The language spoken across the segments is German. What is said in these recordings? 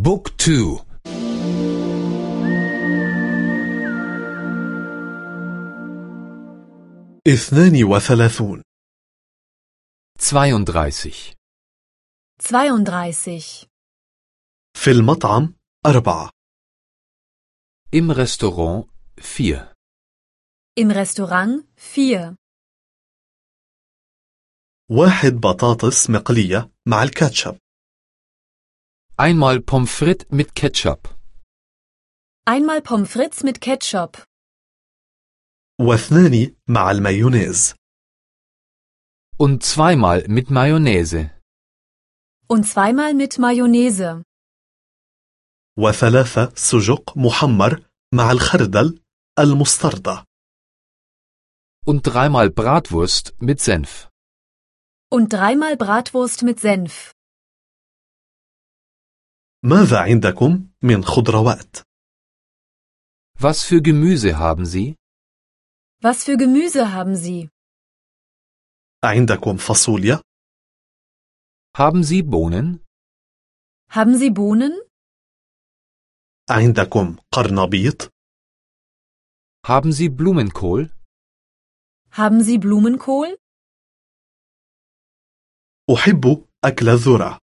بوك تو. اثنان وثلاثون. 32 32. في المطعم أربعة. Im Restaurant 4 Im Restaurant 4. واحد بطاطس مقلية مع الكاتشب. Einmal Pommes frites mit Ketchup Einmal Pommes frites mit Ketchup. واثنان مع المايونيز und zweimal mit Mayonnaise Und zweimal mit Mayonnaise. وثلاثة سجق محمر مع الخردل المستردة und dreimal Bratwurst mit Senf. Und dreimal Bratwurst mit Senf. ماذا عندكم من خضروات؟ Was für Gemüse haben Sie? Was für Gemüse haben Sie? عندكم فاصوليا؟ Haben Sie Bohnen? Haben Sie Bohnen? عندكم قرنبيط؟ Haben Sie Blumenkohl? Haben Sie Blumenkohl? أحب أكل الذرة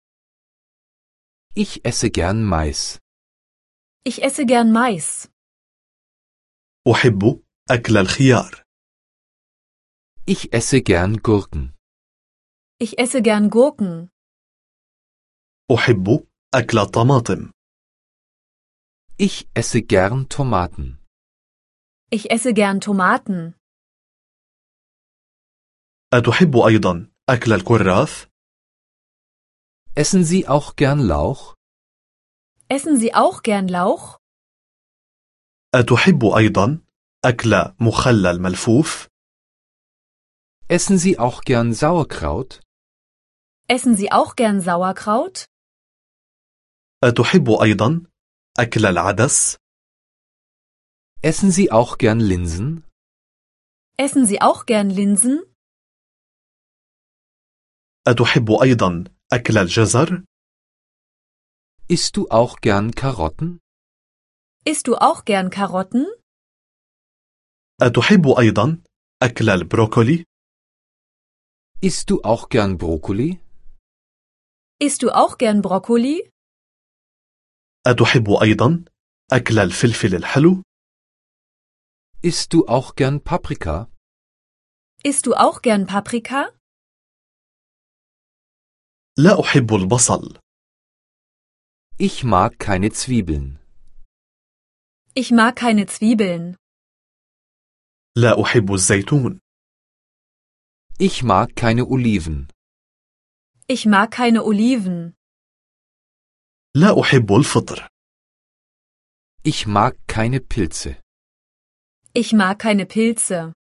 Ich esse gern Mais. Ich esse gern Mais. أحب أكل الخيار Ich esse gern Gurken. Ich esse gern Gurken. أحب أكل الطماطم Ich esse gern Tomaten. Ich esse gern Tomaten. أتحب أيضا أكل الكراث؟ Essen Sie auch gern Lauch? Essen Sie auch gern Lauch? أتحب أيضا أكل مخلل ملفوف؟ Essen Sie auch gern Sauerkraut? Essen Sie auch gern Sauerkraut? أتحب أيضا أكل العدس؟ Essen Sie auch gern Linsen? Essen Sie auch gern Linsen? أتحب أيضا أكل الجزر؟ Isst du auch gern Karotten? Isst du auch gern Karotten? أتحب أيضا أكل البروكولي؟ Isst du auch gern Brokkoli? Isst du auch gern Brokkoli? أتحب أيضا أكل الفلفل الحلو؟ Isst du auch gern Paprika? Isst du auch gern Paprika? لا أحب البصل Ich mag keine Zwiebeln. Ich mag keine Zwiebeln. لا أحب الزيتون Ich mag keine Oliven. Ich mag keine Oliven. لا أحب الفطر Ich mag keine Pilze. Ich mag keine Pilze.